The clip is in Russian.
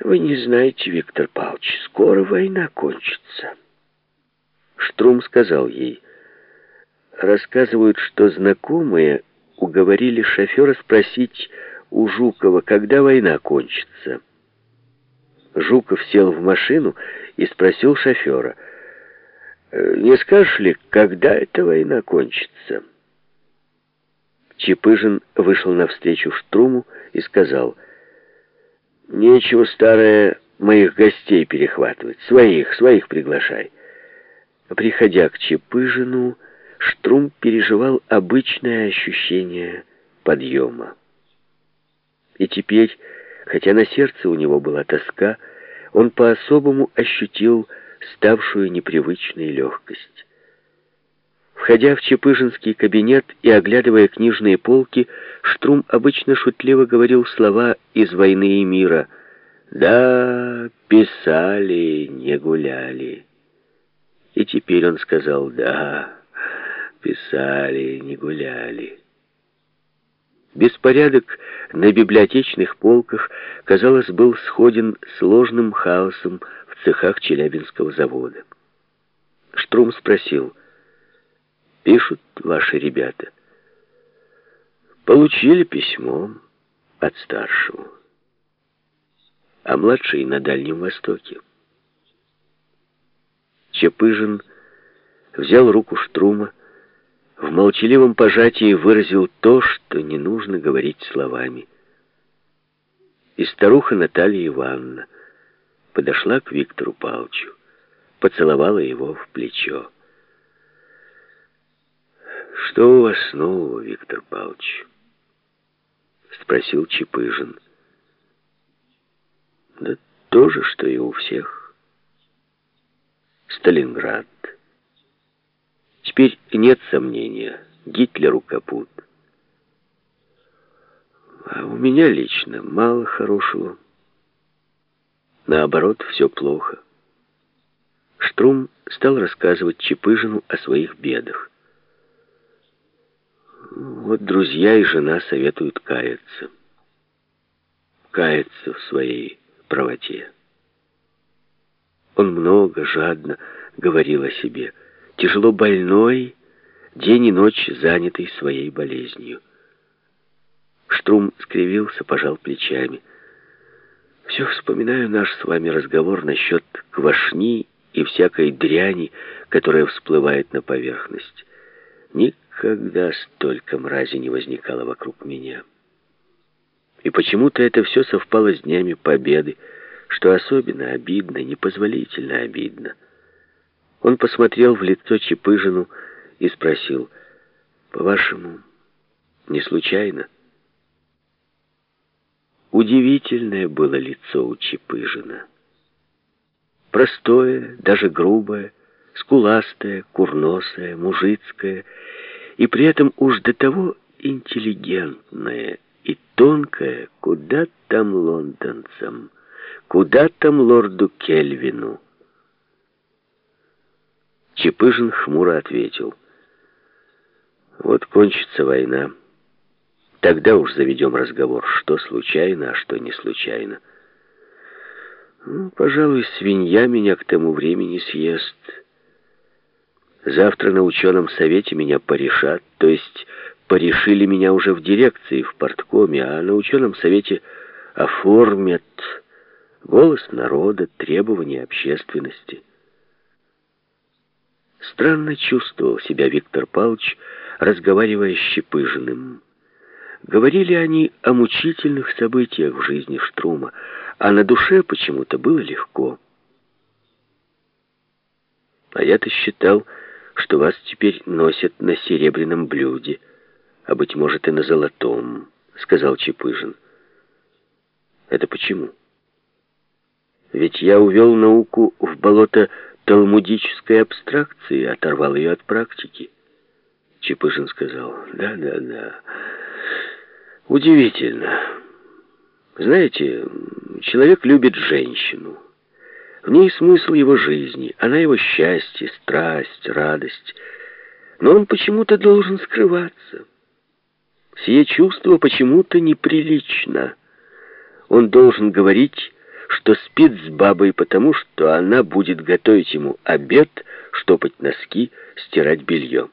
Вы не знаете, Виктор Павлович, скоро война кончится. Штрум сказал ей, рассказывают, что знакомые уговорили шофера спросить у Жукова, когда война кончится. Жуков сел в машину и спросил шофера, «Не скажешь ли, когда эта война кончится?» Чепыжин вышел навстречу Штруму и сказал, «Нечего, старое, моих гостей перехватывать. Своих, своих приглашай». Приходя к Чепыжину, Штрум переживал обычное ощущение подъема. И теперь, хотя на сердце у него была тоска, он по-особому ощутил ставшую непривычной легкость. Входя в Чепыжинский кабинет и оглядывая книжные полки, Штрум обычно шутливо говорил слова из «Войны и мира». «Да, писали, не гуляли». И теперь он сказал «Да, писали, не гуляли». Беспорядок на библиотечных полках, казалось, был сходен сложным хаосом в цехах Челябинского завода. Штрум спросил, «Пишут ваши ребята?» «Получили письмо от старшего, а младший на Дальнем Востоке». Чепыжин взял руку Штрума, в молчаливом пожатии выразил то, что не нужно говорить словами. И старуха Наталья Ивановна подошла к Виктору Павловичу, поцеловала его в плечо. «Что у вас нового, Виктор Павлович?» — спросил Чепыжин. «Да то же, что и у всех. Сталинград». Теперь нет сомнения, Гитлеру капут. А у меня лично мало хорошего. Наоборот, все плохо. Штрум стал рассказывать Чепыжину о своих бедах. Вот друзья и жена советуют каяться. Каяться в своей правоте. Он много, жадно говорил о себе – тяжело больной, день и ночь занятый своей болезнью. Штрум скривился, пожал плечами. Все вспоминаю наш с вами разговор насчет квашни и всякой дряни, которая всплывает на поверхность. Никогда столько мрази не возникало вокруг меня. И почему-то это все совпало с днями победы, что особенно обидно, непозволительно обидно. Он посмотрел в лицо Чепыжину и спросил, «По-вашему, не случайно?» Удивительное было лицо у Чепыжина. Простое, даже грубое, скуластое, курносое, мужицкое, и при этом уж до того интеллигентное и тонкое, куда там лондонцам, куда там лорду Кельвину. Чепыжин хмуро ответил. Вот кончится война. Тогда уж заведем разговор, что случайно, а что не случайно. Ну, пожалуй, свинья меня к тому времени съест. Завтра на ученом совете меня порешат, то есть порешили меня уже в дирекции, в порткоме, а на ученом совете оформят голос народа, требования общественности. Странно чувствовал себя Виктор Павлович, разговаривая с Щепыжиным. Говорили они о мучительных событиях в жизни Штрума, а на душе почему-то было легко. А я-то считал, что вас теперь носят на серебряном блюде, а, быть может, и на золотом, — сказал Чепыжин. Это почему? Ведь я увел науку в болото талмудической абстракции, оторвал ее от практики. Чепышин сказал, да, да, да. Удивительно. Знаете, человек любит женщину. В ней смысл его жизни, она его счастье, страсть, радость. Но он почему-то должен скрываться. Сие чувство почему-то неприлично. Он должен говорить, что спит с бабой, потому что она будет готовить ему обед, штопать носки, стирать белье.